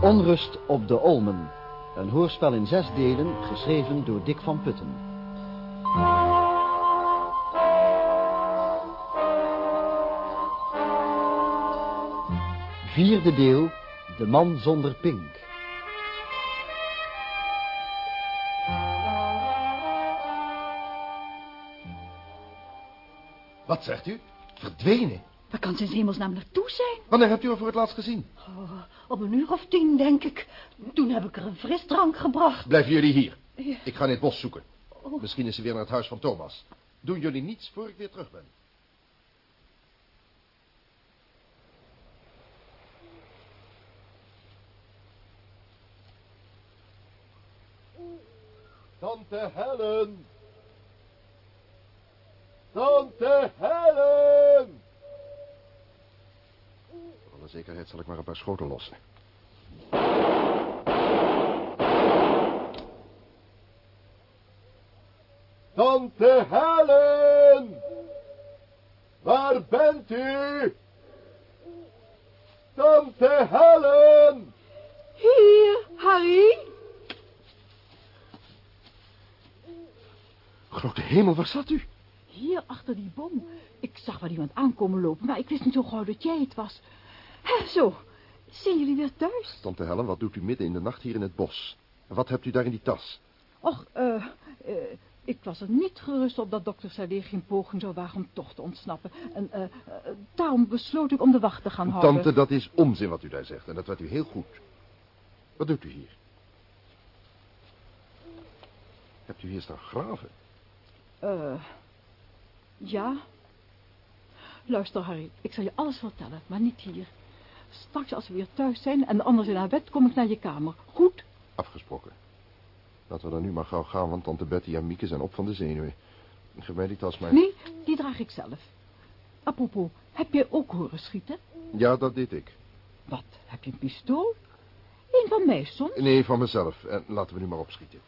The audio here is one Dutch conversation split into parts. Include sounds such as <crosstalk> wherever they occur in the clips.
Onrust op de Olmen. Een hoorspel in zes delen, geschreven door Dick van Putten. Vierde deel, De man zonder pink. Wat zegt u? Verdwenen? Waar kan ze in hemelsnaam naartoe zijn? Wanneer hebt u haar voor het laatst gezien? Oh, op een uur of tien, denk ik. Toen heb ik er een frisdrank gebracht. Blijven jullie hier. Ja. Ik ga in het bos zoeken. Oh. Misschien is ze weer naar het huis van Thomas. Doen jullie niets voor ik weer terug ben. Tante Helen! Tante Helen! Zekerheid zal ik maar een paar schoten lossen. Tante Helen! Waar bent u? Tante Helen! Hier, Harry. Grote hemel, waar zat u? Hier, achter die boom. Ik zag wel iemand aankomen lopen, maar ik wist niet zo gauw dat jij het was. Zo, zijn jullie weer thuis? Tante Helen, wat doet u midden in de nacht hier in het bos? En wat hebt u daar in die tas? Och, eh, eh, ik was er niet gerust op dat dokter Sadier geen poging zou wagen om toch te ontsnappen. En eh, eh, daarom besloot ik om de wacht te gaan houden. Tante, dat is onzin wat u daar zegt. En dat weet u heel goed. Wat doet u hier? Hebt u hier staan graven? Eh, ja. Luister, Harry, ik zal je alles vertellen, maar niet hier. Straks als we weer thuis zijn en de anderen zijn naar bed, kom ik naar je kamer. Goed? Afgesproken. Laten we dan nu maar gauw gaan, want tante Betty en Mieke zijn op van de zenuwen. Geef mij die tas maar. Nee, die draag ik zelf. Apropos, heb jij ook horen schieten? Ja, dat deed ik. Wat, heb je een pistool? Een van mij soms? Nee, van mezelf. En laten we nu maar opschieten.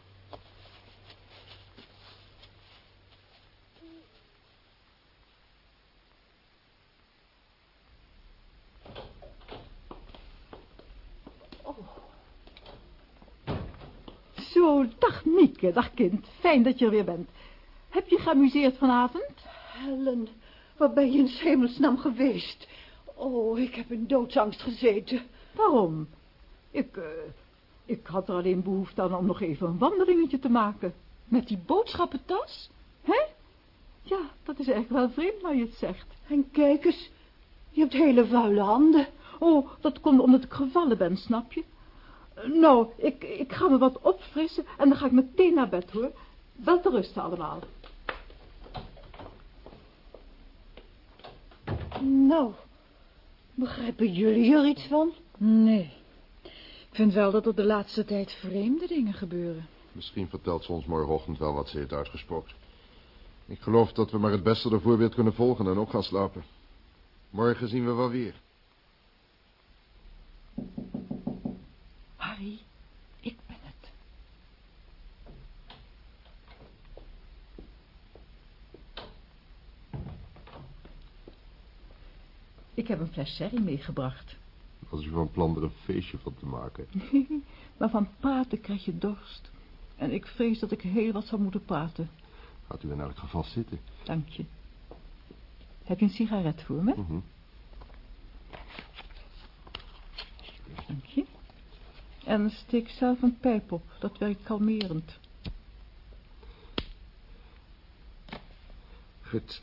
Zo, dag Mieke, dag kind. Fijn dat je er weer bent. Heb je geamuseerd vanavond? Helen, waar ben je in hemelsnaam geweest? Oh, ik heb in doodsangst gezeten. Waarom? Ik, eh, ik had er alleen behoefte aan om nog even een wandelingetje te maken. Met die boodschappentas? Hè? Ja, dat is echt wel vreemd waar je het zegt. En kijk eens, je hebt hele vuile handen. Oh, dat komt omdat ik gevallen ben, snap je? Nou, ik, ik ga me wat opfrissen en dan ga ik meteen naar bed, hoor. Wel te rusten allemaal. Nou, begrijpen jullie er iets van? Nee. Ik vind wel dat er de laatste tijd vreemde dingen gebeuren. Misschien vertelt ze ons morgenochtend wel wat ze heeft uitgesproken. Ik geloof dat we maar het beste ervoor weer kunnen volgen en ook gaan slapen. Morgen zien we wel weer. Harry, ik ben het. Ik heb een fles sherry meegebracht. Als u van plan er een feestje van te maken. <laughs> Maar van praten krijg je dorst. En ik vrees dat ik heel wat zou moeten praten. Gaat u in elk geval zitten. Dank je. Heb je een sigaret voor me? Mhm. Dank je. En steek zelf een pijp op. Dat werkt kalmerend. Goed.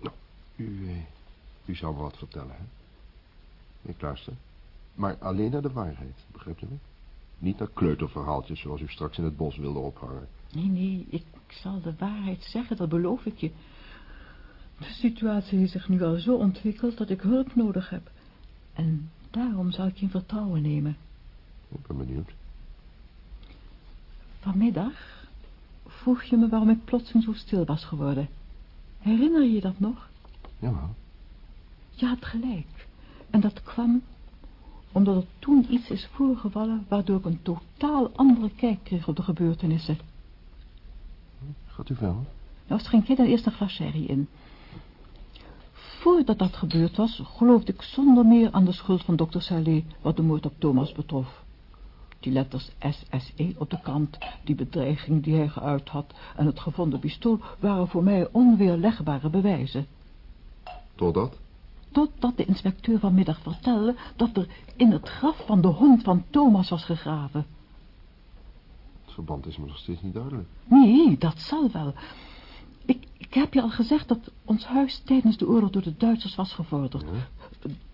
Nou, u, eh, u zou me wat vertellen, hè? Ik luister. Maar alleen naar de waarheid, begrijpt u me? Niet naar kleuterverhaaltjes zoals u straks in het bos wilde ophangen. Nee, nee, ik zal de waarheid zeggen, dat beloof ik je. De situatie heeft zich nu al zo ontwikkeld dat ik hulp nodig heb. En daarom zal ik je in vertrouwen nemen. Ik ben benieuwd. Vanmiddag vroeg je me waarom ik plotseling zo stil was geworden. Herinner je je dat nog? Jawel. Je had gelijk. En dat kwam omdat er toen iets is voorgevallen... waardoor ik een totaal andere kijk kreeg op de gebeurtenissen. Gaat u verder? Nou, schenk jij dan eerst een glas sherry in. voordat dat gebeurd was, geloofde ik zonder meer aan de schuld van dokter Salé, wat de moord op Thomas betrof. Die letters SSE op de kant, die bedreiging die hij geuit had en het gevonden pistool waren voor mij onweerlegbare bewijzen. Totdat? Totdat de inspecteur vanmiddag vertelde dat er in het graf van de hond van Thomas was gegraven. Het verband is me nog steeds niet duidelijk. Nee, dat zal wel. Ik, ik heb je al gezegd dat ons huis tijdens de oorlog door de Duitsers was gevorderd.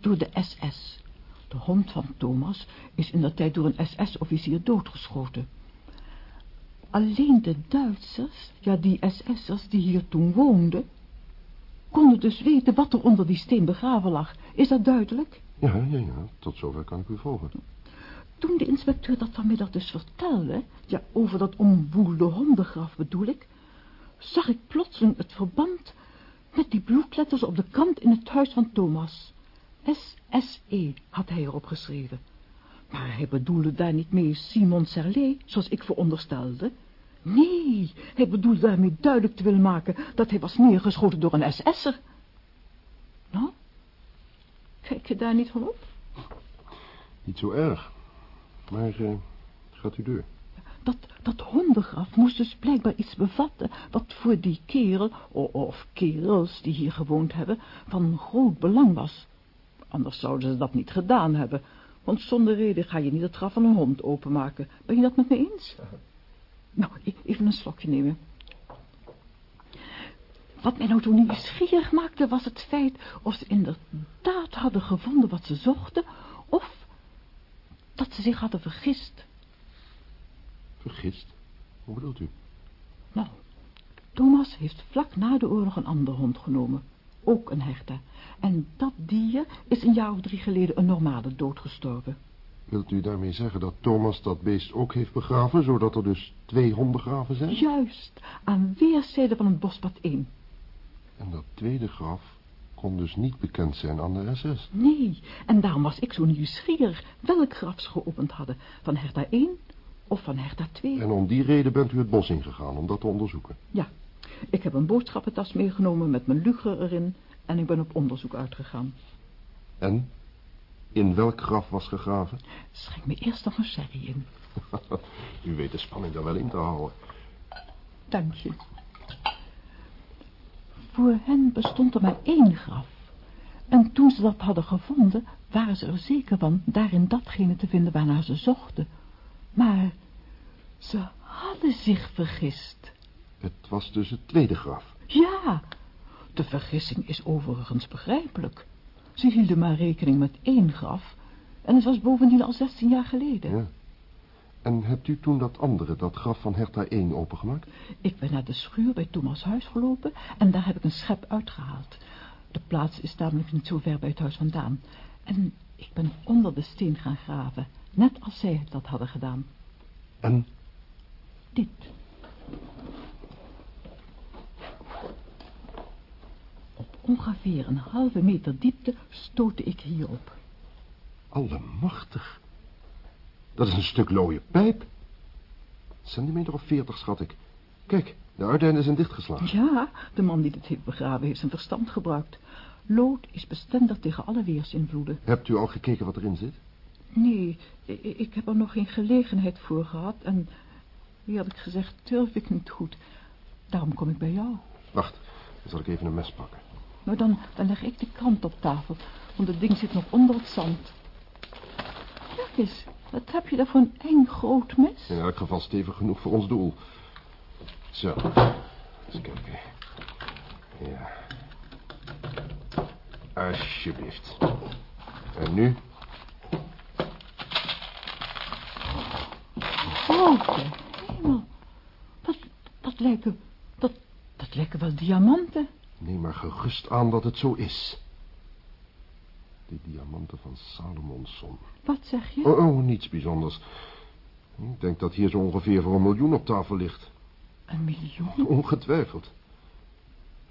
Door de SS. De hond van Thomas is in dat tijd door een SS-officier doodgeschoten. Alleen de Duitsers, ja die SS'ers die hier toen woonden, konden dus weten wat er onder die steen begraven lag. Is dat duidelijk? Ja, ja, ja. Tot zover kan ik u volgen. Toen de inspecteur dat vanmiddag dus vertelde, ja, over dat omwoelde hondengraf bedoel ik, zag ik plotseling het verband met die bloedletters op de kant in het huis van Thomas. SSE had hij erop geschreven. Maar hij bedoelde daar niet mee Simon Serlet, zoals ik veronderstelde. Nee, hij bedoelde daarmee duidelijk te willen maken dat hij was neergeschoten door een SS'er. Nou, kijk je daar niet van op? Niet zo erg. Maar uh, gaat u door. Dat, dat hondengraf moest dus blijkbaar iets bevatten... wat voor die kerel, of kerels die hier gewoond hebben... van groot belang was. Anders zouden ze dat niet gedaan hebben. Want zonder reden ga je niet het graf van een hond openmaken. Ben je dat met me eens? <laughs> Nou, e-, even een slokje nemen. Wat mij nou zo nieuwsgierig maakte was het feit of ze inderdaad hadden gevonden wat ze zochten... of dat ze zich hadden vergist. Vergist? Hoe bedoelt u? Nou, Thomas heeft vlak na de oorlog een ander hond genomen. Ook een hechte. En dat dier is een jaar of drie geleden een normale dood gestorven. Wilt u daarmee zeggen dat Thomas dat beest ook heeft begraven, zodat er dus twee hondengraven zijn? Juist, aan weerszijden van het bospad 1. En dat tweede graf kon dus niet bekend zijn aan de SS? Nee, en daarom was ik zo nieuwsgierig welk graf ze geopend hadden. Van Herta 1 of van Herta 2. En om die reden bent u het bos ingegaan om dat te onderzoeken? Ja, ik heb een boodschappentas meegenomen met mijn luger erin en ik ben op onderzoek uitgegaan. En? In welk graf was gegraven? Schenk me eerst nog een sherry in. <laughs> U weet de spanning daar wel in te houden. Dank je. Voor hen bestond er maar één graf. En toen ze dat hadden gevonden, waren ze er zeker van daarin datgene te vinden waarnaar ze zochten. Maar ze hadden zich vergist. Het was dus het tweede graf? Ja, de vergissing is overigens begrijpelijk. Ze hielden maar rekening met één graf. En het was bovendien al 16 jaar geleden. Ja. En hebt u toen dat andere, dat graf van Herta 1, opengemaakt? Ik ben naar de schuur bij Thomas' huis gelopen en daar heb ik een schep uitgehaald. De plaats is namelijk niet zo ver bij het huis vandaan. En ik ben onder de steen gaan graven, net als zij dat hadden gedaan. En? Dit. Op ongeveer een halve meter diepte stootte ik hierop. Allemachtig. Dat is een stuk looie pijp. Centimeter of veertig, schat ik. Kijk, de uiteinden zijn dichtgeslagen. Ja, de man die dit heeft begraven heeft zijn verstand gebruikt. Lood is bestendig tegen alle weersinvloeden. Hebt u al gekeken wat erin zit? Nee, ik heb er nog geen gelegenheid voor gehad. En, eerlijk gezegd, durf ik niet goed. Daarom kom ik bij jou. Wacht, dan zal ik even een mes pakken. Nou, dan, dan leg ik de krant op tafel. Want het ding zit nog onder het zand. Kijk eens, wat heb je daar voor een eng groot mes? In elk geval stevig genoeg voor ons doel. Zo, eens kijken. Ja. Alsjeblieft. En nu? Grote hemel. Dat, dat lijken... Dat, dat lijken wel diamanten. Neem maar gerust aan dat het zo is. De diamanten van Salomonson. Wat zeg je? Oh, oh, niets bijzonders. Ik denk dat hier zo ongeveer voor een miljoen op tafel ligt. Een miljoen? Ongetwijfeld.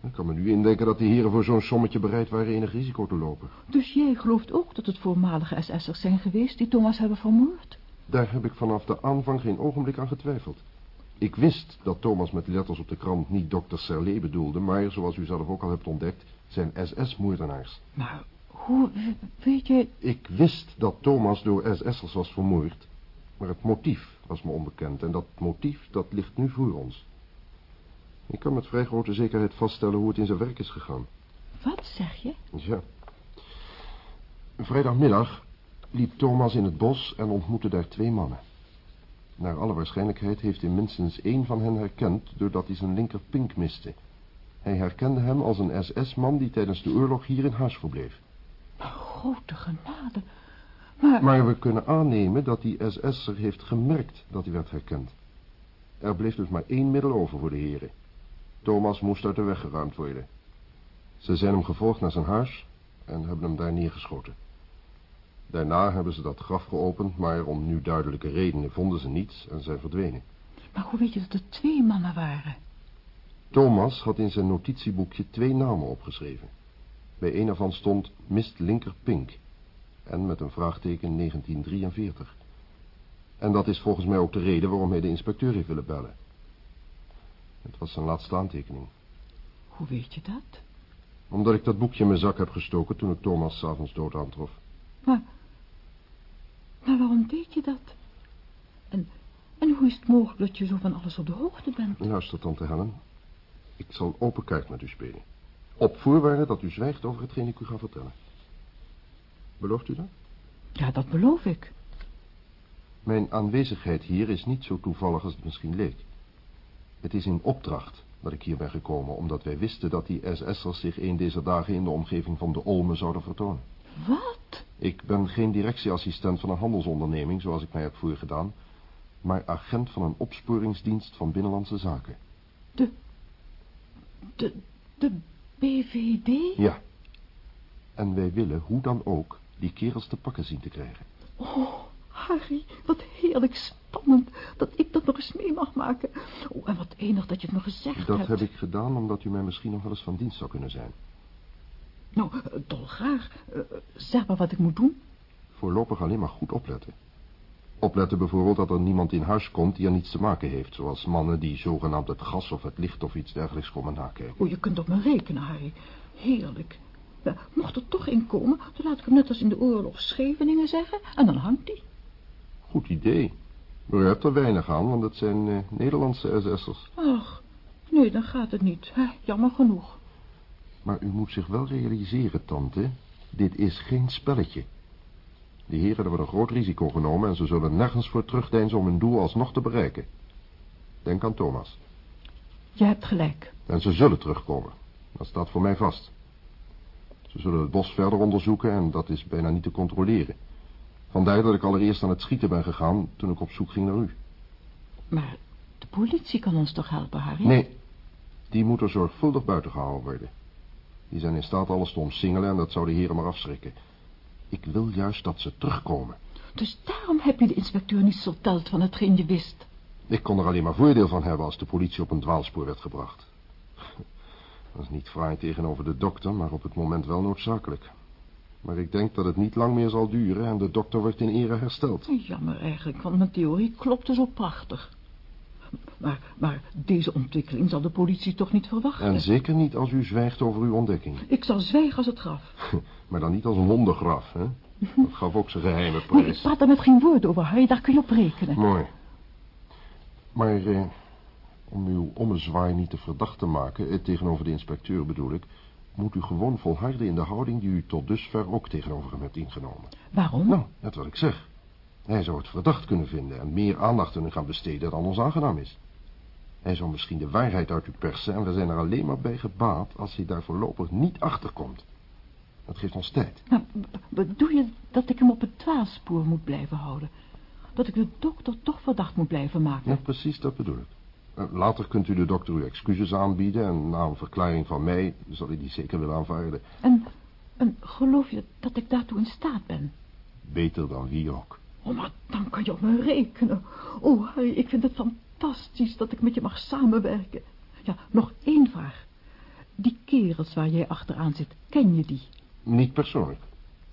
Ik kan me nu indenken dat de heren voor zo'n sommetje bereid waren enig risico te lopen. Dus jij gelooft ook dat het voormalige SS'ers zijn geweest die Thomas hebben vermoord? Daar heb ik vanaf de aanvang geen ogenblik aan getwijfeld. Ik wist dat Thomas met letters op de krant niet dokter Serlet bedoelde, maar zoals u zelf ook al hebt ontdekt, zijn SS-moordenaars. Maar hoe weet je... Ik wist dat Thomas door SS'ers was vermoord, maar het motief was me onbekend. En dat motief, dat ligt nu voor ons. Ik kan met vrij grote zekerheid vaststellen hoe het in zijn werk is gegaan. Wat zeg je? Ja. Vrijdagmiddag liep Thomas in het bos en ontmoette daar twee mannen. Naar alle waarschijnlijkheid heeft hij minstens één van hen herkend doordat hij zijn linkerpink miste. Hij herkende hem als een SS-man die tijdens de oorlog hier in huis verbleef. Grote genade. Maar... Maar we kunnen aannemen dat die SS'er heeft gemerkt dat hij werd herkend. Er bleef dus maar één middel over voor de heren. Thomas moest uit de weg geruimd worden. Ze zijn hem gevolgd naar zijn huis en hebben hem daar neergeschoten. Daarna hebben ze dat graf geopend, maar om nu duidelijke redenen vonden ze niets en zijn verdwenen. Maar hoe weet je dat er twee mannen waren? Thomas had in zijn notitieboekje twee namen opgeschreven. Bij een ervan stond Mist Linker Pink en met een vraagteken 1943. En dat is volgens mij ook de reden waarom hij de inspecteur heeft willen bellen. Het was zijn laatste aantekening. Hoe weet je dat? Omdat ik dat boekje in mijn zak heb gestoken toen ik Thomas s'avonds dood aantrof. Maar... Maar waarom weet je dat? En, en hoe is het mogelijk dat je zo van alles op de hoogte bent? Luister, tante Helen. Ik zal open kaart met u spelen. Op voorwaarde dat u zwijgt over hetgeen ik u ga vertellen. Belooft u dat? Ja, dat beloof ik. Mijn aanwezigheid hier is niet zo toevallig als het misschien leek. Het is in opdracht dat ik hier ben gekomen, omdat wij wisten dat die SS'ers zich een deze dagen in de omgeving van de Olmen zouden vertonen. Wat? Ik ben geen directieassistent van een handelsonderneming, zoals ik mij heb voorgedaan, maar agent van een opsporingsdienst van Binnenlandse Zaken. De... De... De BVD? Ja. En wij willen, hoe dan ook, die kerels te pakken zien te krijgen. Oh, Harry, wat heerlijk spannend dat ik dat nog eens mee mag maken. Oh, en wat enig dat je het me gezegd Dat hebt. heb ik gedaan omdat u mij misschien nog wel eens van dienst zou kunnen zijn. Nou, eh, dolgraag. Eh, zeg maar wat ik moet doen. Voorlopig alleen maar goed opletten. Opletten bijvoorbeeld dat er niemand in huis komt die er niets te maken heeft. Zoals mannen die zogenaamd het gas of het licht of iets dergelijks komen nakijken. Oh, je kunt op me rekenen, Harry. Heerlijk. Ja, mocht er toch in komen, dan laat ik hem net als in de oorlog Scheveningen zeggen en dan hangt hij. Goed idee. Maar u hebt er weinig aan, want het zijn eh, Nederlandse SS'ers. Ach, nee, dan gaat het niet. Hè, jammer genoeg. Maar u moet zich wel realiseren, tante. Dit is geen spelletje. De heren hebben een groot risico genomen... en ze zullen nergens voor terugdeinzen om hun doel alsnog te bereiken. Denk aan Thomas. Je hebt gelijk. En ze zullen terugkomen. Dat staat voor mij vast. Ze zullen het bos verder onderzoeken en dat is bijna niet te controleren. Vandaar dat ik allereerst aan het schieten ben gegaan toen ik op zoek ging naar u. Maar de politie kan ons toch helpen, Harry? Nee, die moet er zorgvuldig buiten gehouden worden. Die zijn in staat alles te omsingelen en dat zou de heren maar afschrikken. Ik wil juist dat ze terugkomen. Dus daarom heb je de inspecteur niet verteld van hetgeen je wist. Ik kon er alleen maar voordeel van hebben als de politie op een dwaalspoor werd gebracht. <laughs> Dat is niet fraai tegenover de dokter, maar op het moment wel noodzakelijk. Maar ik denk dat het niet lang meer zal duren en de dokter wordt in ere hersteld. Jammer eigenlijk, want mijn theorie klopte zo prachtig. Maar, maar deze ontwikkeling zal de politie toch niet verwachten? En zeker niet als u zwijgt over uw ontdekking. Ik zal zwijgen als het graf. <laughs> Maar dan niet als een wondergraf, hè? Dat gaf ook zijn geheime Nee, ik prijs. praat daar met geen woord over, Harry. Daar kun je op rekenen. Mooi. Maar eh, om uw ommezwaai niet te verdacht te maken, eh, tegenover de inspecteur bedoel ik, moet u gewoon volharden in de houding die u tot dusver ook tegenover hem hebt ingenomen. Waarom? Nou, net wat ik zeg. Hij zou het verdacht kunnen vinden en meer aandacht aan u gaan besteden dan ons aangenaam is. Hij zou misschien de waarheid uit u persen en we zijn er alleen maar bij gebaat als hij daar voorlopig niet achter komt. Dat geeft ons tijd. B- bedoel je dat ik hem op het dwaalspoor moet blijven houden? Dat ik de dokter toch verdacht moet blijven maken? Ja, precies, dat bedoel ik. Eh, Later kunt u de dokter uw excuses aanbieden en na een verklaring van mij zal hij die zeker willen aanvaarden. En, en geloof je dat ik daartoe in staat ben? Beter dan wie ook. Oh, maar dan kan je op me rekenen. Oh, Harry, ik vind het fantastisch dat ik met je mag samenwerken. Ja, nog één vraag. Die kerels waar jij achteraan zit, ken je die? Niet persoonlijk.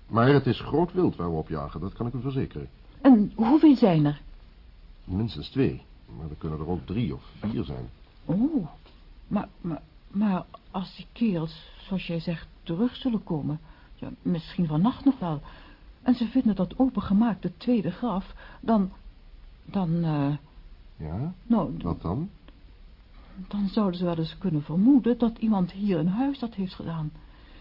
Maar het is groot wild waar we op jagen, dat kan ik u verzekeren. En hoeveel zijn er? Minstens twee, maar er kunnen er ook drie of vier zijn. Oh, maar, maar Maar als die kerels, zoals jij zegt, terug zullen komen... Ja, misschien vannacht nog wel... en ze vinden dat opengemaakte tweede graf... dan... dan... eh, Ja, nou, wat dan? dan zouden ze wel eens kunnen vermoeden... dat iemand hier in huis dat heeft gedaan.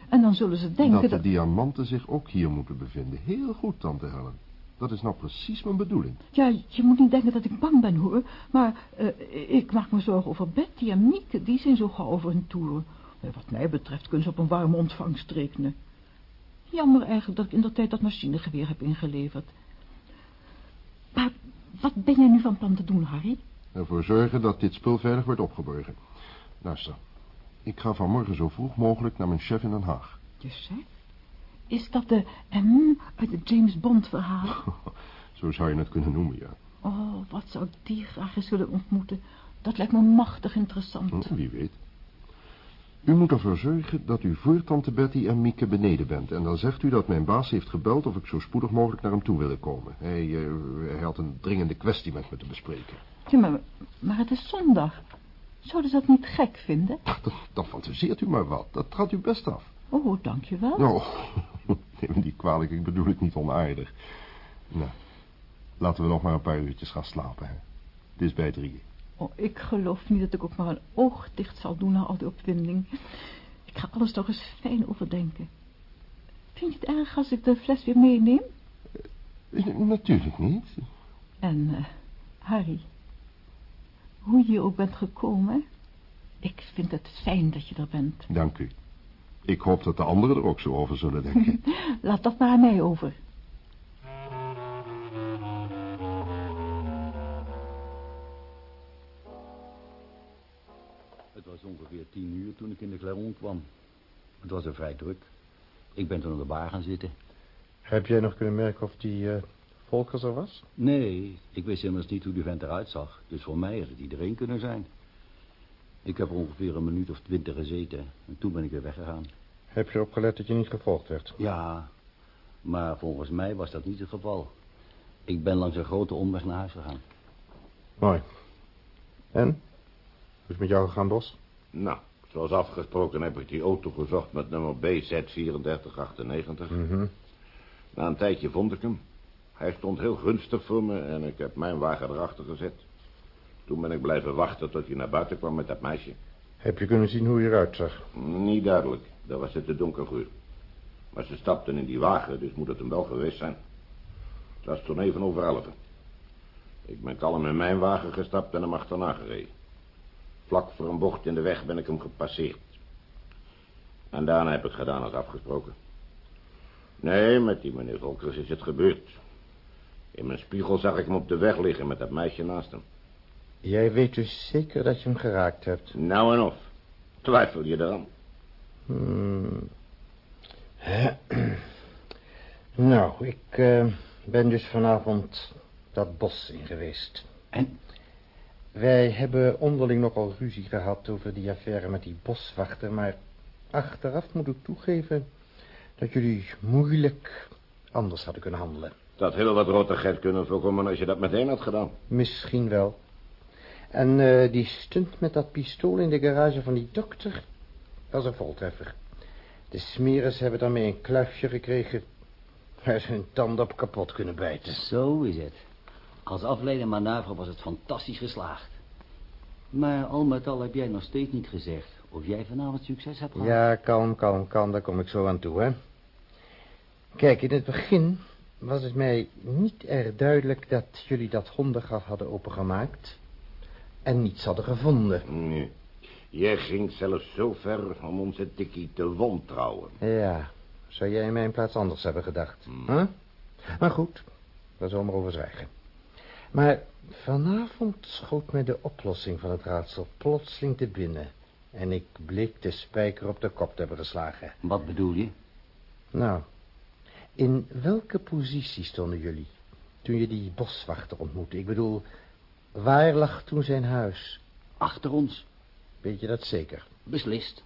En dan zullen ze denken dat dat... de diamanten zich ook hier moeten bevinden. Heel goed, tante Helen. Dat is nou precies mijn bedoeling. Ja, je moet niet denken dat ik bang ben, hoor. Maar eh, ik maak me zorgen over Betty en Mieke. Die zijn zo gauw over hun toeren. Eh, wat mij betreft kunnen ze op een warme ontvangst rekenen. Jammer eigenlijk dat ik in de tijd dat machinegeweer heb ingeleverd. Maar wat ben jij nu van plan te doen, Harry? Ervoor zorgen dat dit spul veilig wordt opgeborgen. Luister, ik ga vanmorgen zo vroeg mogelijk naar mijn chef in Den Haag. Je chef? Is dat de M uit het James Bond verhaal? <laughs> Zo zou je het kunnen noemen, ja. Oh, wat zou ik die graag eens willen ontmoeten. Dat lijkt me machtig interessant. Hm, Wie weet. U moet ervoor zorgen dat u voor tante Betty en Mieke beneden bent. En dan zegt u dat mijn baas heeft gebeld of ik zo spoedig mogelijk naar hem toe willen komen. Hij, hij had een dringende kwestie met me te bespreken. Ja, maar, maar het is zondag. Zouden ze dat niet gek vinden? Dan fantaseert u maar wat. Dat gaat u best af. Oh, dankjewel. Nou, <laughs> neem me niet kwalijk. Ik bedoel het niet onaardig. Nou, laten we nog maar een paar uurtjes gaan slapen. Hè. Het is bij drieën. Oh, ik geloof niet dat ik ook maar een oog dicht zal doen na al die opwinding. Ik ga alles toch eens fijn overdenken. Vind je het erg als ik de fles weer meeneem? Eh, Natuurlijk niet. En, eh, Harry, hoe je ook bent gekomen, ik vind het fijn dat je er bent. Dank u. Ik hoop dat de anderen er ook zo over zullen denken. <laughs> Laat dat maar aan mij over. Tien uur toen ik in de Clairon kwam. Het was er vrij druk. Ik ben toen aan de bar gaan zitten. Heb jij nog kunnen merken of die eh Volkers er was? Nee, ik wist immers niet hoe die vent eruit zag. Dus voor mij had het iedereen kunnen zijn. Ik heb er ongeveer een minuut of twintig gezeten. En toen ben ik weer weggegaan. Heb je opgelet dat je niet gevolgd werd? Ja, maar volgens mij was dat niet het geval. Ik ben langs een grote omweg naar huis gegaan. Mooi. En? Hoe is het met jou gegaan, Bos? Nou, zoals afgesproken heb ik die auto gezocht met nummer BZ3498. Mhm. Na een tijdje vond ik hem. Hij stond heel gunstig voor me en ik heb mijn wagen erachter gezet. Toen ben ik blijven wachten tot hij naar buiten kwam met dat meisje. Heb je kunnen zien hoe je eruit zag? Niet duidelijk, daar was het te donker voor. Maar ze stapten in die wagen, dus moet het hem wel geweest zijn. Het was toen even over elf. Ik ben kalm in mijn wagen gestapt en hem achterna gereden. Vlak voor een bocht in de weg ben ik hem gepasseerd. En daarna heb ik gedaan als afgesproken. Nee, met die meneer Volkers is het gebeurd. In mijn spiegel zag ik hem op de weg liggen met dat meisje naast hem. Jij weet dus zeker dat je hem geraakt hebt? Nou en of. Twijfel je eraan? Hmm. <clears throat> nou, ik eh, ben dus vanavond dat bos in geweest. En? Wij hebben onderling nogal ruzie gehad over die affaire met die boswachter, maar achteraf moet ik toegeven dat jullie moeilijk anders hadden kunnen handelen. Dat heel wat rottigheid kunnen voorkomen als je dat meteen had gedaan. Misschien wel. En eh, die stunt met dat pistool in de garage van die dokter was een voltreffer. De smeres hebben daarmee een kluifje gekregen waar ze hun tanden op kapot kunnen bijten. Zo is het. Als afleiding manoeuvre was het fantastisch geslaagd. Maar al met al heb jij nog steeds niet gezegd of jij vanavond succes hebt gehad. Ja, kalm, kalm, kalm, daar kom ik zo aan toe, hè. Kijk, in het begin was het mij niet erg duidelijk dat jullie dat hondengraf hadden opengemaakt en niets hadden gevonden. Nee. Jij ging zelfs zo ver om onze tikkie te wantrouwen. Ja, zou jij in mijn plaats anders hebben gedacht? Huh? Maar goed, daar zullen we maar over zwijgen. Maar vanavond schoot mij de oplossing van het raadsel plotseling te binnen. En ik bleek de spijker op de kop te hebben geslagen. Wat bedoel je? Nou, in welke positie stonden jullie toen je die boswachter ontmoette? Ik bedoel, waar lag toen zijn huis? Achter ons. Weet je dat zeker? Beslist.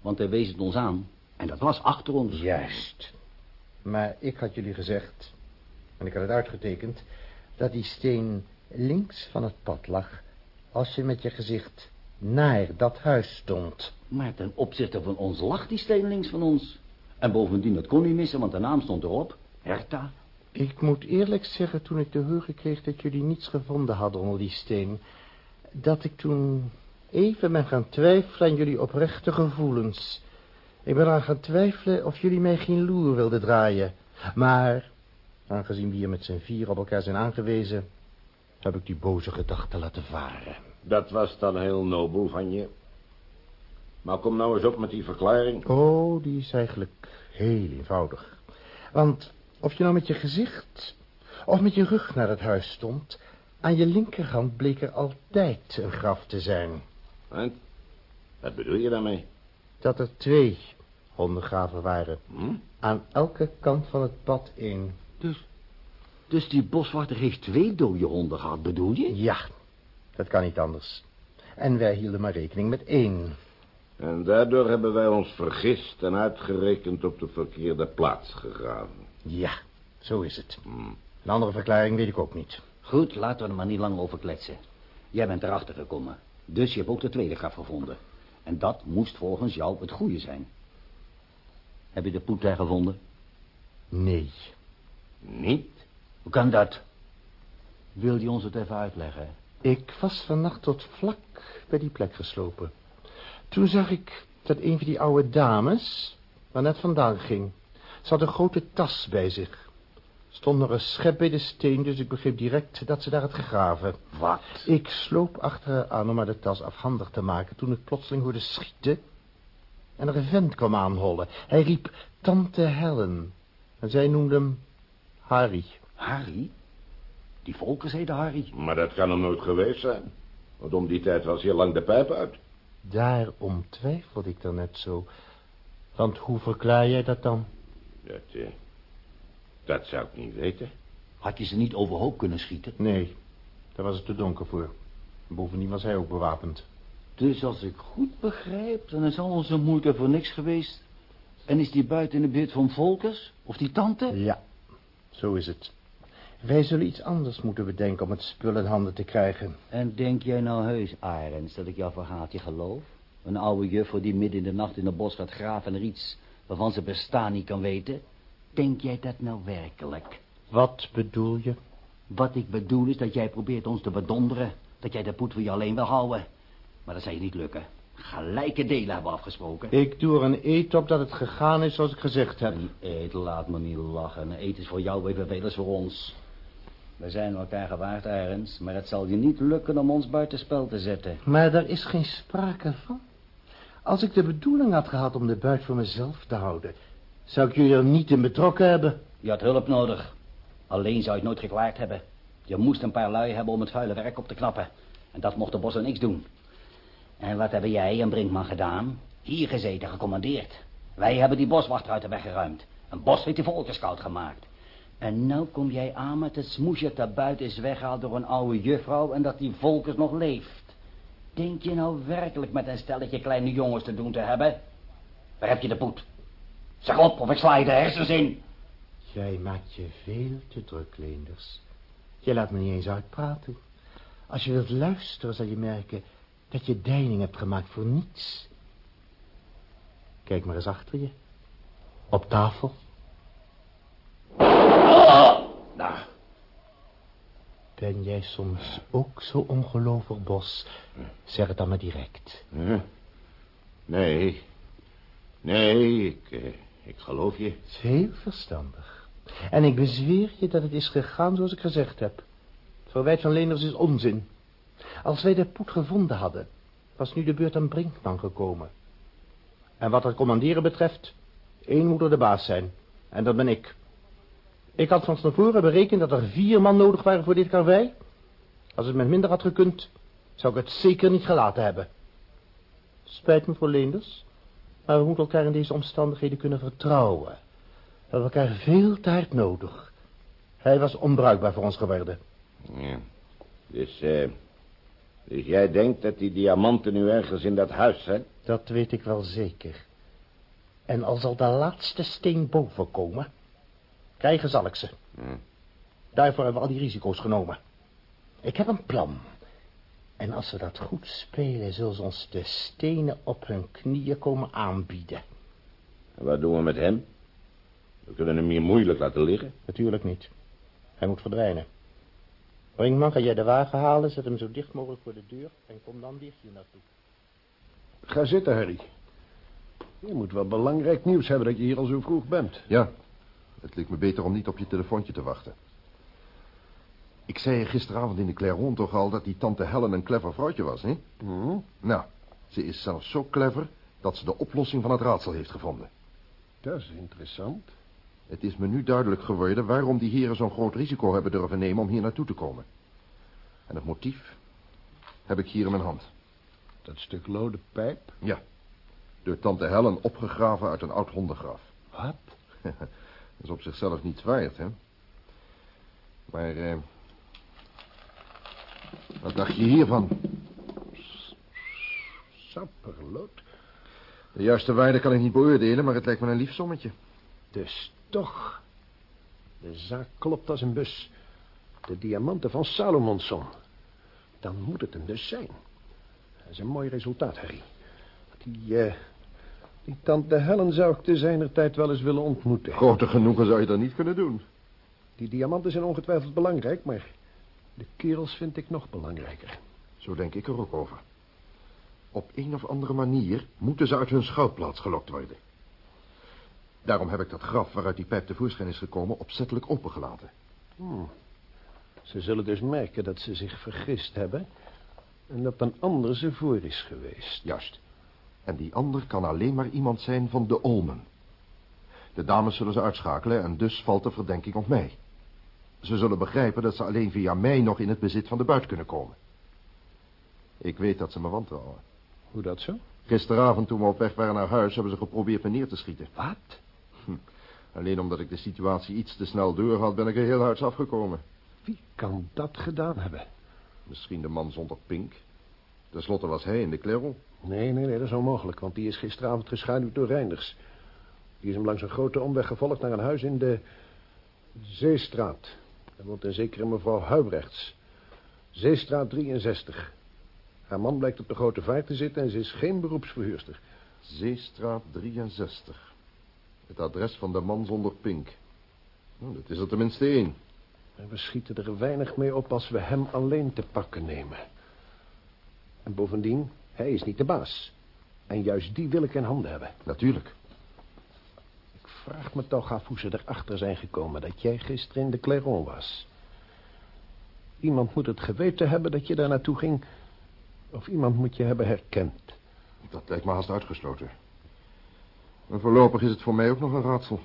Want hij wees het ons aan. En dat was achter ons. Juist. Maar ik had jullie gezegd, en ik had het uitgetekend, dat die steen links van het pad lag als je met je gezicht naar dat huis stond. Maar ten opzichte van ons lag die steen links van ons. En bovendien, dat kon niet missen, want de naam stond erop. Herta. Ik moet eerlijk zeggen, toen ik te horen kreeg dat jullie niets gevonden hadden onder die steen... dat ik toen even ben gaan twijfelen aan jullie oprechte gevoelens. Ik ben aan gaan twijfelen of jullie mij geen loer wilden draaien. Maar, aangezien we hier met z'n vier op elkaar zijn aangewezen... heb ik die boze gedachten laten varen. Dat was dan heel nobel van je. Maar kom nou eens op met die verklaring. Oh, die is eigenlijk heel eenvoudig. Want of je nou met je gezicht of met je rug naar het huis stond... aan je linkerhand bleek er altijd een graf te zijn. En? Wat bedoel je daarmee? Dat er twee hondengraven waren. Hm? Aan elke kant van het pad één. Dus, dus die boswachter heeft twee dode honden gehad, bedoel je? Ja, dat kan niet anders. En wij hielden maar rekening met één. En daardoor hebben wij ons vergist en uitgerekend op de verkeerde plaats gegraven. Ja, zo is het. Hm. Een andere verklaring weet ik ook niet. Goed, laten we er maar niet lang over kletsen. Jij bent erachter gekomen. Dus je hebt ook de tweede graf gevonden. En dat moest volgens jou het goede zijn. Heb je de poet daar gevonden? Nee. Niet? Hoe kan dat? Wil je ons het even uitleggen? Ik was vannacht tot vlak bij die plek geslopen. Toen zag ik dat een van die oude dames, waar net vandaan ging, ze had een grote tas bij zich. Stond nog een schep bij de steen, dus ik begreep direct dat ze daar had gegraven. Wat? Ik sloop achter haar aan om haar de tas afhandig te maken, toen ik plotseling hoorde schieten en er een vent kwam aanhollen. Hij riep Tante Helen en zij noemde hem Harry. Harry? Die volkers heette Harry. Maar dat kan er nooit geweest zijn. Want om die tijd was hier lang de pijp uit. Daarom twijfelde ik er net zo. Want hoe verklaar jij dat dan? Dat, eh, dat zou ik niet weten. Had je ze niet overhoop kunnen schieten? Nee, daar was het te donker voor. Bovendien was hij ook bewapend. Dus als ik goed begrijp, dan is al onze moeite voor niks geweest. En is die buiten in de buurt van Volkers? Of die tante? Ja, zo is het. Wij zullen iets anders moeten bedenken om het spul in handen te krijgen. En denk jij nou heus, Arends, dat ik jouw verhaaltje geloof? Een oude juffrouw die midden in de nacht in het bos gaat graven en er iets waarvan ze bestaan niet kan weten? Denk jij dat nou werkelijk? Wat bedoel je? Wat ik bedoel is dat jij probeert ons te bedonderen. Dat jij de poet voor je alleen wil houden. Maar dat zal je niet lukken. Gelijke delen hebben we afgesproken. Ik doe er een eet op dat het gegaan is zoals ik gezegd heb. Een eet, laat me niet lachen. Een eet is voor jou evenveel als voor ons. We zijn elkaar gewaard, Arends, maar het zal je niet lukken om ons buitenspel te zetten. Maar daar is geen sprake van. Als ik de bedoeling had gehad om de buit voor mezelf te houden... zou ik jullie er niet in betrokken hebben. Je had hulp nodig. Alleen zou je het nooit geklaard hebben. Je moest een paar lui hebben om het vuile werk op te knappen. En dat mocht de bos er niks doen. En wat hebben jij en Brinkman gedaan? Hier gezeten, gecommandeerd. Wij hebben die boswachter uit de weg geruimd. Een bos heeft die volkerscout gemaakt. En nou kom jij aan met het smoesje dat buiten is weggehaald door een oude juffrouw... en dat die volkers nog leeft. Denk je nou werkelijk met een stelletje kleine jongens te doen te hebben? Waar heb je de poet? Zeg op, of ik sla je de hersens in. Jij maakt je veel te druk, Leenders. Je laat me niet eens uitpraten. Als je wilt luisteren, zal je merken dat je deining hebt gemaakt voor niets. Kijk maar eens achter je. Op tafel. Nou, Ben jij soms ook zo ongelovig, Bos? Zeg het dan maar direct. Nee. Nee, ik, eh, ik geloof je. Het is heel verstandig. En ik bezweer je dat het is gegaan zoals ik gezegd heb. Het verwijt van Leenders is onzin. Als wij de poet gevonden hadden, was nu de beurt aan Brinkman gekomen. En wat het commanderen betreft, één moet er de baas zijn. En dat ben ik. Ik had van tevoren berekend dat er vier man nodig waren voor dit karwei. Als het met minder had gekund, zou ik het zeker niet gelaten hebben. Spijt me voor Leenders, maar we moeten elkaar in deze omstandigheden kunnen vertrouwen. We hebben elkaar veel hard nodig. Hij was onbruikbaar voor ons geworden. Ja. Dus, eh... Dus jij denkt dat die diamanten nu ergens in dat huis zijn? Dat weet ik wel zeker. En al zal de laatste steen boven komen, krijgen zal ik ze. Ja. Daarvoor hebben we al die risico's genomen. Ik heb een plan. En als we dat goed spelen, zullen ze ons de stenen op hun knieën komen aanbieden. En wat doen we met hem? We kunnen hem hier moeilijk laten liggen. Natuurlijk niet. Hij moet verdwijnen. Brinkman, ga jij de wagen halen, zet hem zo dicht mogelijk voor de deur en kom dan weer hier naartoe. Ga zitten, Harry. Je moet wel belangrijk nieuws hebben dat je hier al zo vroeg bent. Ja, het leek me beter om niet op je telefoontje te wachten. Ik zei je gisteravond in de Clairon toch al dat die tante Helen een clever vrouwtje was, hè? Hm? Nou, ze is zelfs zo clever dat ze de oplossing van het raadsel heeft gevonden. Dat is interessant. Het is me nu duidelijk geworden waarom die heren zo'n groot risico hebben durven nemen om hier naartoe te komen. En het motief heb ik hier in mijn hand. Dat stuk lode pijp. Ja, door tante Helen opgegraven uit een oud hondengraf. Wat? <laughs> Dat is op zichzelf niets waard, hè? Maar, eh... Wat dacht je hiervan? Sapperlood. De juiste waarde kan ik niet beoordelen, maar het lijkt me een lief sommetje. Dus toch. De zaak klopt als een bus. De diamanten van Salomonson. Dan moet het hem dus zijn. Dat is een mooi resultaat, Harry. Die, eh... Die tante Helen zou ik te zijner tijd wel eens willen ontmoeten. Groter genoegen zou je dat niet kunnen doen. Die diamanten zijn ongetwijfeld belangrijk, maar... de kerels vind ik nog belangrijker. Zo denk ik er ook over. Op een of andere manier moeten ze uit hun schuilplaats gelokt worden. Daarom heb ik dat graf waaruit die pijp tevoorschijn is gekomen opzettelijk opengelaten. Hmm. Ze zullen dus merken dat ze zich vergist hebben... en dat een ander ze voor is geweest. Juist. En die ander kan alleen maar iemand zijn van de Olmen. De dames zullen ze uitschakelen en dus valt de verdenking op mij. Ze zullen begrijpen dat ze alleen via mij nog in het bezit van de buit kunnen komen. Ik weet dat ze me wantrouwen. Hoe dat zo? Gisteravond toen we op weg waren naar huis hebben ze geprobeerd me neer te schieten. Wat? Hm. Alleen omdat ik de situatie iets te snel door had, ben ik er heel hard afgekomen. Wie kan dat gedaan hebben? Misschien de man zonder pink. Ten slotte was hij in de Clairon. Nee, nee, nee, dat is onmogelijk, want die is gisteravond geschaduwd door Reinders. Die is hem langs een grote omweg gevolgd naar een huis in de Zeestraat. Er woont een zekere mevrouw Huibrechts. Zeestraat 63. Haar man blijkt op de grote vaart te zitten en ze is geen beroepsverhuurster. Zeestraat 63. Het adres van de man zonder pink. Nou, dat is er tenminste één. En we schieten er weinig mee op als we hem alleen te pakken nemen. En bovendien, hij is niet de baas. En juist die wil ik in handen hebben. Natuurlijk. Ik vraag me toch af hoe ze erachter zijn gekomen dat jij gisteren in de Clairon was. Iemand moet het geweten hebben dat je daar naartoe ging. Of iemand moet je hebben herkend. Dat lijkt me haast uitgesloten. En voorlopig is het voor mij ook nog een raadsel.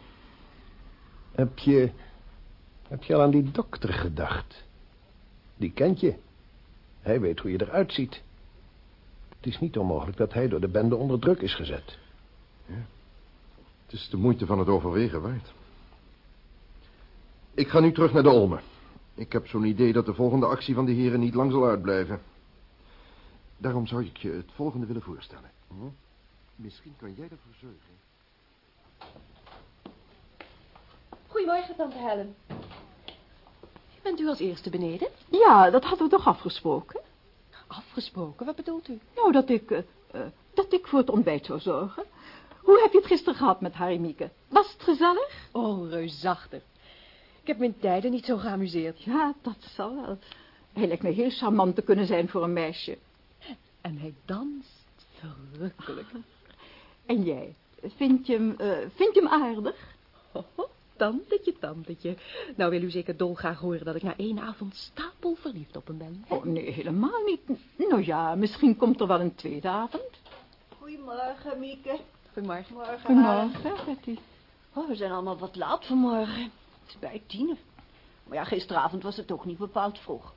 Heb je... Heb je al aan die dokter gedacht? Die kent je. Hij weet hoe je eruit ziet. Het is niet onmogelijk dat hij door de bende onder druk is gezet. Ja. Het is de moeite van het overwegen waard. Ik ga nu terug naar de Olmen. Ik heb zo'n idee dat de volgende actie van de heren niet lang zal uitblijven. Daarom zou ik je het volgende willen voorstellen. Hm? Misschien kan jij ervoor zorgen. Goedemorgen, tante Helen. Bent u als eerste beneden? Ja, dat hadden we toch afgesproken? Afgesproken? Wat bedoelt u? Nou, dat ik, uh, uh, dat ik voor het ontbijt zou zorgen. Hoe heb je het gisteren gehad met Harry Mieke? Was het gezellig? Oh, reusachtig. Ik heb me in tijden niet zo geamuseerd. Ja, dat zal wel. Hij lijkt me heel charmant te kunnen zijn voor een meisje. En hij danst verrukkelijk. En jij? Vind je hem, uh, vind je hem aardig? Oh, tantetje, tantetje. Nou wil u zeker dolgraag horen dat ik na één avond stapel verliefd op hem ben. Oh, nee, helemaal niet. Nou ja, misschien komt er wel een tweede avond. Goedemorgen, Mieke. Goedemorgen. Morgen, Goedemorgen, Betty. Oh, we zijn allemaal wat laat vanmorgen. Het is bij tien. Maar ja, gisteravond was het ook niet bepaald vroeg.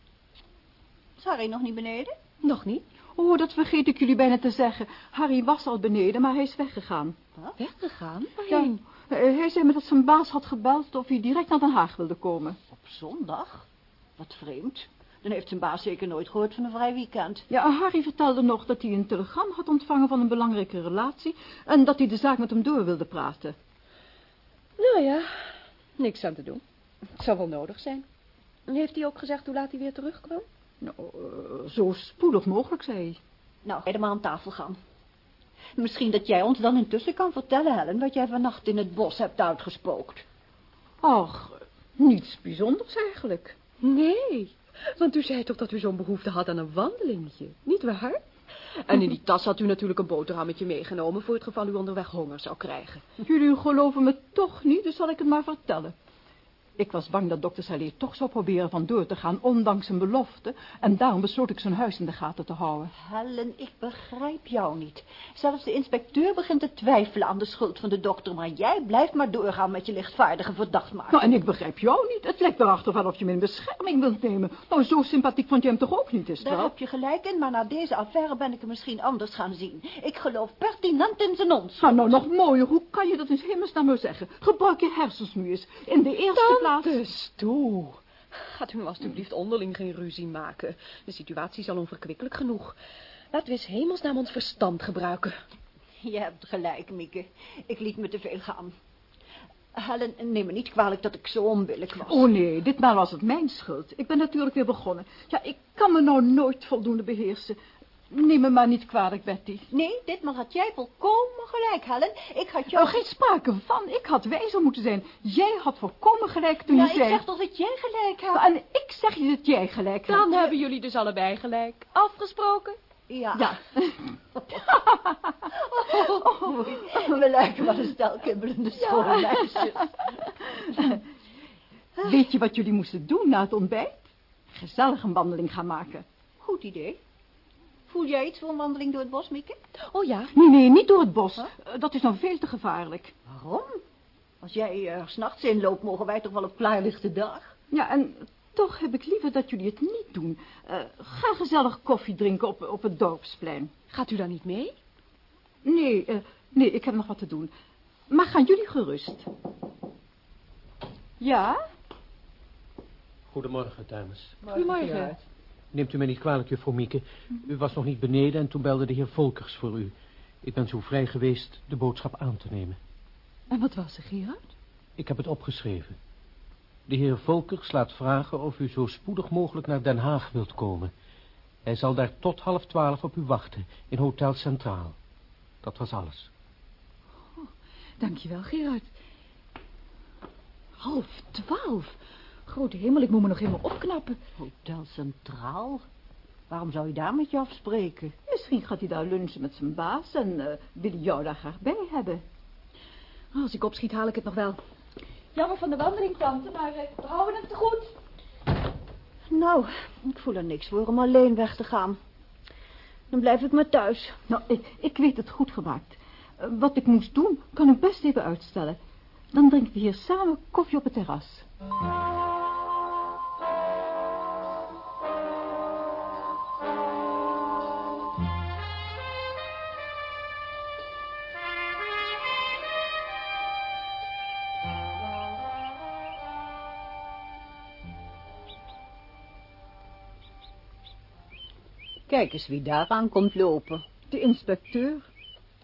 Is Harry nog niet beneden? Nog niet. Oh, dat vergeet ik jullie bijna te zeggen. Harry was al beneden, maar hij is weggegaan. Wat? Weggegaan? Waarheen? Ja, hij zei me dat zijn baas had gebeld of hij direct naar Den Haag wilde komen. Op zondag? Wat vreemd. Dan heeft zijn baas zeker nooit gehoord van een vrij weekend. Ja, Harry vertelde nog dat hij een telegram had ontvangen van een belangrijke relatie... en dat hij de zaak met hem door wilde praten. Nou ja, niks aan te doen. Het zal wel nodig zijn. En heeft hij ook gezegd hoe laat hij weer terugkwam? Nou, eh, zo spoedig mogelijk, zei hij. Nou, maar aan tafel gaan. Misschien dat jij ons dan intussen kan vertellen, Helen, wat jij vannacht in het bos hebt uitgespookt. Ach, niets bijzonders eigenlijk. Nee, want u zei toch dat u zo'n behoefte had aan een wandelingetje, niet waar? En in die tas had u natuurlijk een boterhammetje meegenomen... voor het geval u onderweg honger zou krijgen. Jullie geloven me toch niet, dus zal ik het maar vertellen. Ik was bang dat dokter Salé toch zou proberen vandoor te gaan, ondanks zijn belofte. En daarom besloot ik zijn huis in de gaten te houden. Helen, ik begrijp jou niet. Zelfs de inspecteur begint te twijfelen aan de schuld van de dokter... maar jij blijft maar doorgaan met je lichtvaardige verdachtmaking. Nou, en ik begrijp jou niet. Het lijkt erachter wel of je me in bescherming wilt nemen. Nou, zo sympathiek vond je hem toch ook niet, is Daar wel? heb je gelijk in, maar na deze affaire ben ik er misschien anders gaan zien. Ik geloof pertinent in zijn ons. Nou, nou, nog mooier. Hoe kan je dat in hemelsnaam nou zeggen? Gebruik je hersens nu eens. In de eerste plaats... Dus toe. Gaat u nou alstublieft onderling geen ruzie maken. De situatie is al onverkwikkelijk genoeg. Laten we eens hemelsnaam ons verstand gebruiken. Je hebt gelijk, Mieke. Ik liet me te veel gaan. Helen, neem me niet kwalijk dat ik zo onbillijk was. Oh nee, ditmaal was het mijn schuld. Ik ben natuurlijk weer begonnen. Ja, ik kan me nou nooit voldoende beheersen. Neem me maar niet kwalijk, Betty. Nee, ditmaal had jij volkomen gelijk, Helen. Ik had jou... Oh, geen sprake van. Ik had wijzer moeten zijn. Jij had volkomen gelijk toen ja, je ik zei... zeg toch dat jij gelijk had? En ik zeg je dat jij gelijk hebt. Dan hebben jullie dus allebei gelijk. Afgesproken? Ja. Ja. Oh, we lijken wel een stel kibbelende schoolmeisjes. Weet je wat jullie moesten doen na het ontbijt? Gezellig een wandeling gaan maken. Goed idee. Voel jij iets voor een wandeling door het bos, Mieke? Oh ja. Nee, nee, niet door het bos. Eh, Dat is nou veel te gevaarlijk. Waarom? Als jij er s s'nachts in loopt, mogen wij toch wel op klaarlichte dag? Ja, en toch heb ik liever dat jullie het niet doen. Eh, ga gezellig koffie drinken op, op het dorpsplein. Gaat u dan niet mee? Nee, eh, nee, ik heb nog wat te doen. Maar gaan jullie gerust? Ja? Goedemorgen, dames. Goedemorgen. Neemt u mij niet kwalijk, juffrouw Mieke. U was nog niet beneden en toen belde de heer Volkers voor u. Ik ben zo vrij geweest de boodschap aan te nemen. En wat was er, Gerard? Ik heb het opgeschreven. De heer Volkers laat vragen of u zo spoedig mogelijk naar Den Haag wilt komen. Hij zal daar tot half twaalf op u wachten, in Hotel Centraal. Dat was alles. Dankjewel, Gerard. Half twaalf. Grote hemel, ik moet me nog helemaal opknappen. Hotel Centraal? Waarom zou je daar met je afspreken? Misschien gaat hij daar lunchen met zijn baas en eh, wil hij jou daar graag bij hebben. Als ik opschiet, haal ik het nog wel. Jammer van de wandeling, tante, maar eh, we houden het te goed. Nou, ik voel er niks voor om alleen weg te gaan. Dan blijf ik maar thuis. Nou, ik, ik weet het goed gemaakt. Eh, wat ik moest doen, kan ik best even uitstellen. Dan drinken we hier samen koffie op het terras. Kijk eens wie daar aan komt lopen. De inspecteur.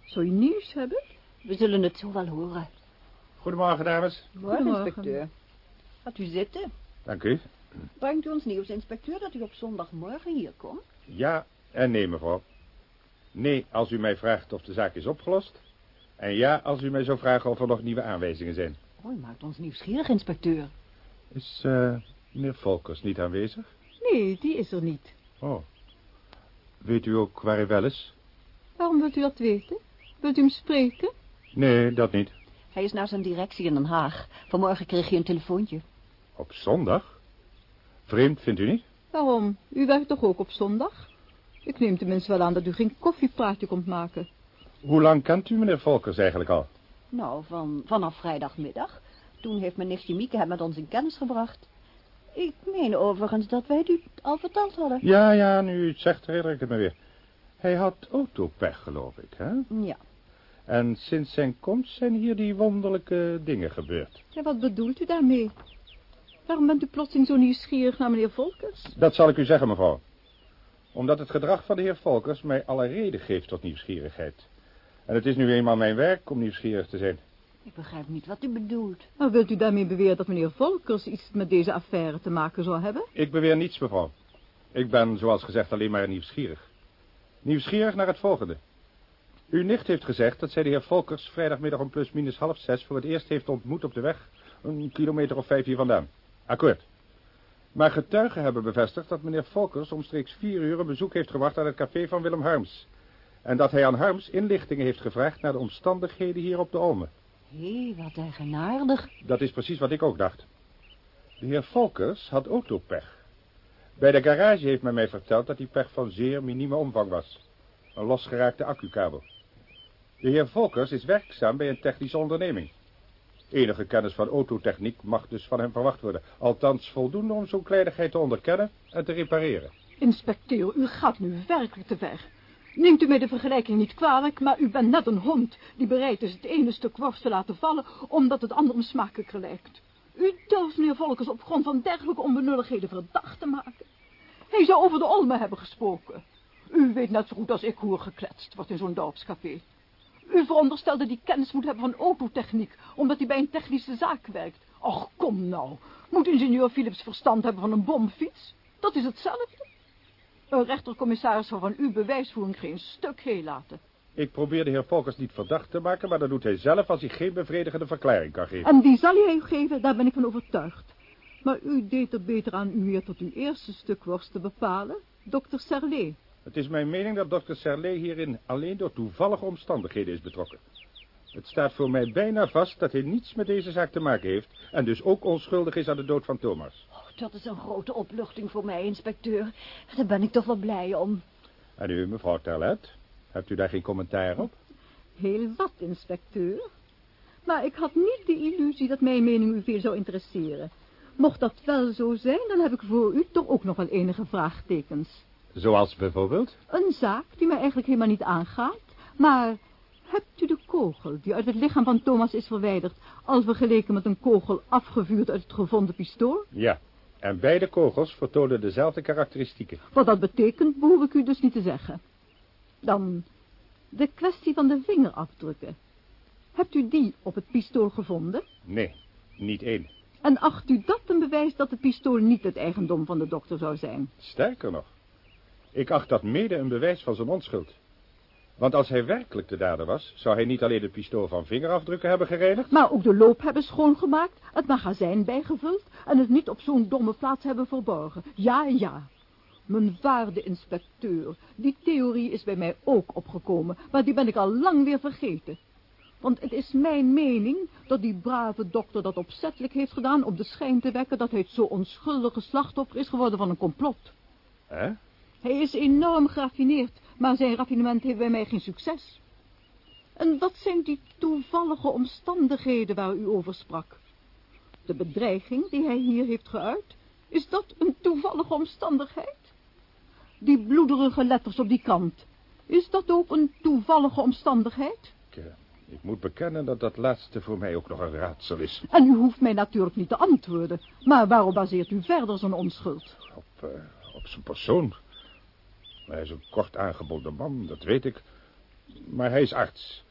Zou je nieuws hebben? We zullen het zo wel horen. Goedemorgen, dames. Morgen, Goedemorgen. inspecteur. Gaat u zitten. Dank u. Brengt u ons nieuws, inspecteur, dat u op zondagmorgen hier komt? Ja en nee, mevrouw. Nee, als u mij vraagt of de zaak is opgelost. En ja, als u mij zou vragen of er nog nieuwe aanwijzingen zijn. Oh, u maakt ons nieuwsgierig, inspecteur. Is eh, meneer Volkers niet aanwezig? Nee, die is er niet. Oh. Weet u ook waar hij wel is? Waarom wilt u dat weten? Wilt u hem spreken? Nee, dat niet. Hij is naar zijn directie in Den Haag. Vanmorgen kreeg hij een telefoontje. Op zondag? Vreemd, vindt u niet? Waarom? U werkt toch ook op zondag? Ik neem tenminste wel aan dat u geen koffiepraatje komt maken. Hoe lang kent u meneer Volkers eigenlijk al? Nou, van, vanaf vrijdagmiddag. Toen heeft mijn nichtje Mieke hem met ons in kennis gebracht. Ik meen overigens dat wij het u al verteld hadden. Ja, ja, nu het zegt, herinner ik het me weer. Hij had autopech, geloof ik, hè? Ja. En sinds zijn komst zijn hier die wonderlijke dingen gebeurd. Ja, wat bedoelt u daarmee? Waarom bent u plotseling zo nieuwsgierig naar meneer Volkers? Dat zal ik u zeggen, mevrouw. Omdat het gedrag van de heer Volkers mij alle reden geeft tot nieuwsgierigheid. En het is nu eenmaal mijn werk om nieuwsgierig te zijn. Ik begrijp niet wat u bedoelt. Nou, wilt u daarmee beweren dat meneer Volkers iets met deze affaire te maken zou hebben? Ik beweer niets, mevrouw. Ik ben, zoals gezegd, alleen maar nieuwsgierig. Nieuwsgierig naar het volgende. Uw nicht heeft gezegd dat zij de heer Volkers vrijdagmiddag om plus minus half zes voor het eerst heeft ontmoet op de weg, een kilometer of vijf hier vandaan. Akkoord. Maar getuigen hebben bevestigd dat meneer Volkers omstreeks vier uur een bezoek heeft gebracht aan het café van Willem Harms. En dat hij aan Harms inlichtingen heeft gevraagd naar de omstandigheden hier op de Olme. Hé, wat eigenaardig. Dat is precies wat ik ook dacht. De heer Volkers had autopech. Bij de garage heeft men mij verteld dat die pech van zeer minieme omvang was. Een losgeraakte accukabel. De heer Volkers is werkzaam bij een technische onderneming. Enige kennis van autotechniek mag dus van hem verwacht worden. Althans voldoende om zo'n kleinigheid te onderkennen en te repareren. Inspecteur, u gaat nu werkelijk te ver. Neemt u mij de vergelijking niet kwalijk, maar u bent net een hond die bereid is het ene stuk worst te laten vallen, omdat het andere smakelijker lijkt. U durft meneer Volkers op grond van dergelijke onbenulligheden verdacht te maken. Hij zou over de Olme hebben gesproken. U weet net zo goed als ik hoe er gekletst wordt in zo'n dorpscafé. U veronderstelde die kennis moet hebben van autotechniek, omdat hij bij een technische zaak werkt. Och, kom nou. Moet ingenieur Philips verstand hebben van een bomfiets? Dat is hetzelfde. Een rechtercommissaris zou van uw bewijsvoering geen stuk heel laten. Ik probeer de heer Volkers niet verdacht te maken, maar dat doet hij zelf als hij geen bevredigende verklaring kan geven. En die zal hij u geven, daar ben ik van overtuigd. Maar u deed er beter aan u weer tot uw eerste stuk worst te bepalen, dokter Serlet. Het is mijn mening dat dokter Serlet hierin alleen door toevallige omstandigheden is betrokken. Het staat voor mij bijna vast dat hij niets met deze zaak te maken heeft... en dus ook onschuldig is aan de dood van Thomas. Dat is een grote opluchting voor mij, inspecteur. Daar ben ik toch wel blij om. En u, mevrouw Terlet, hebt u daar geen commentaar op? Heel wat, inspecteur. Maar ik had niet de illusie dat mijn mening u veel zou interesseren. Mocht dat wel zo zijn, dan heb ik voor u toch ook nog wel enige vraagtekens. Zoals bijvoorbeeld? Een zaak die mij eigenlijk helemaal niet aangaat, maar hebt u de kogel die uit het lichaam van Thomas is verwijderd, al vergeleken met een kogel afgevuurd uit het gevonden pistool? Ja, en beide kogels vertonen dezelfde karakteristieken. Wat dat betekent, behoef ik u dus niet te zeggen. Dan de kwestie van de vingerafdrukken. Hebt u die op het pistool gevonden? Nee, niet één. En acht u dat een bewijs dat het pistool niet het eigendom van de dokter zou zijn? Sterker nog, ik acht dat mede een bewijs van zijn onschuld. Want als hij werkelijk de dader was, zou hij niet alleen het pistool van vingerafdrukken hebben gereinigd... Maar ook de loop hebben schoongemaakt, het magazijn bijgevuld en het niet op zo'n domme plaats hebben verborgen. Ja, ja. Mijn waarde inspecteur, die theorie is bij mij ook opgekomen, maar die ben ik al lang weer vergeten. Want het is mijn mening dat die brave dokter dat opzettelijk heeft gedaan om de schijn te wekken dat hij het zo onschuldige slachtoffer is geworden van een complot. Hè? Hij is enorm geraffineerd, maar zijn raffinement heeft bij mij geen succes. En wat zijn die toevallige omstandigheden waar u over sprak? De bedreiging die hij hier heeft geuit, is dat een toevallige omstandigheid? Die bloederige letters op die krant, is dat ook een toevallige omstandigheid? Ik, ik moet bekennen dat dat laatste voor mij ook nog een raadsel is. En u hoeft mij natuurlijk niet te antwoorden, maar waarop baseert u verder zijn onschuld? Op, uh, op zijn persoon. Hij is een kort aangeboden man, dat weet ik. Maar hij is arts.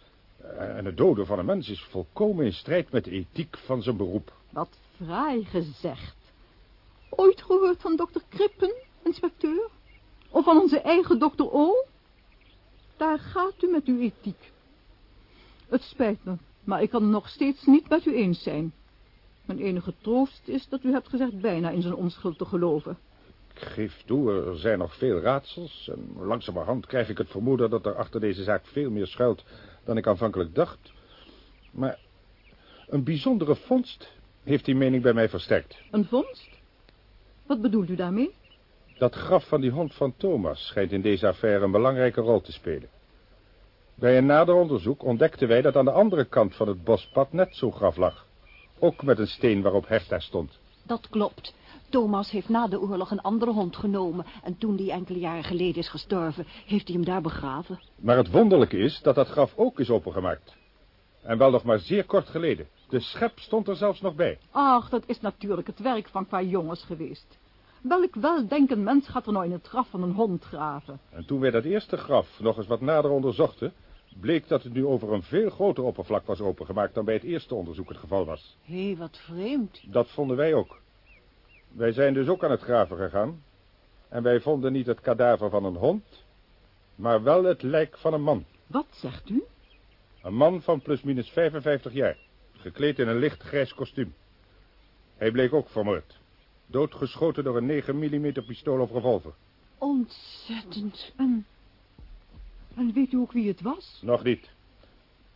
En het doden van een mens is volkomen in strijd met de ethiek van zijn beroep. Wat fraai gezegd. Ooit gehoord van dokter Krippen, inspecteur? Of van onze eigen dokter O? Daar gaat u met uw ethiek. Het spijt me, maar ik kan het nog steeds niet met u eens zijn. Mijn enige troost is dat u hebt gezegd bijna in zijn onschuld te geloven. Ik geef toe, er zijn nog veel raadsels... en langzamerhand krijg ik het vermoeden dat er achter deze zaak veel meer schuilt... dan ik aanvankelijk dacht. Maar een bijzondere vondst heeft die mening bij mij versterkt. Een vondst? Wat bedoelt u daarmee? Dat graf van die hond van Thomas schijnt in deze affaire een belangrijke rol te spelen. Bij een nader onderzoek ontdekten wij dat aan de andere kant van het bospad net zo'n graf lag. Ook met een steen waarop Herta stond. Dat klopt. Thomas heeft na de oorlog een andere hond genomen... en toen die enkele jaren geleden is gestorven, heeft hij hem daar begraven. Maar het wonderlijke is dat dat graf ook is opengemaakt. En wel nog maar zeer kort geleden. De schep stond er zelfs nog bij. Ach, dat is natuurlijk het werk van qua jongens geweest. Welk weldenkend mens gaat er nou in het graf van een hond graven? En toen wij dat eerste graf nog eens wat nader onderzochten... bleek dat het nu over een veel groter oppervlak was opengemaakt... dan bij het eerste onderzoek het geval was. Hé, hey, wat vreemd. Dat vonden wij ook. Wij zijn dus ook aan het graven gegaan. En wij vonden niet het kadaver van een hond, maar wel het lijk van een man. Wat zegt u? Een man van plusminus 55 jaar, gekleed in een licht grijs kostuum. Hij bleek ook vermoord. Doodgeschoten door een 9 mm pistool of revolver. Ontzettend. En, en weet u ook wie het was? Nog niet.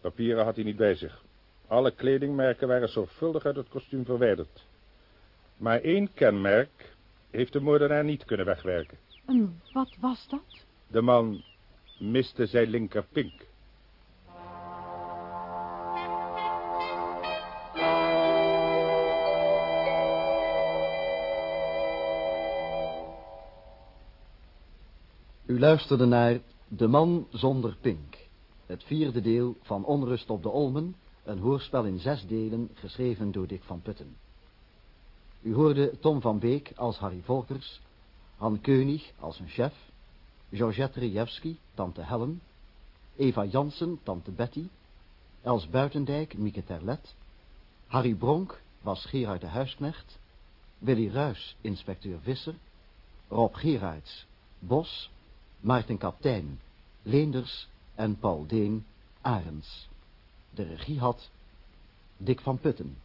Papieren had hij niet bij zich. Alle kledingmerken waren zorgvuldig uit het kostuum verwijderd. Maar één kenmerk heeft de moordenaar niet kunnen wegwerken. En wat was dat? De man miste zijn linkerpink. U luisterde naar De Man Zonder Pink, het vierde deel van Onrust op de Olmen, een hoorspel in zes delen, geschreven door Dick van Putten. U hoorde Tom van Beek als Harry Volkers, Han Keunig als een chef, Georgette Rejewski, tante Helen, Eva Jansen, tante Betty, Els Buitendijk, Mieke Terlet, Harry Bronk was Gerard de Huisknecht, Willy Ruys, inspecteur Visser, Rob Gerards, Bos, Maarten Kaptein, Leenders en Paul Deen, Arends. De regie had Dick van Putten.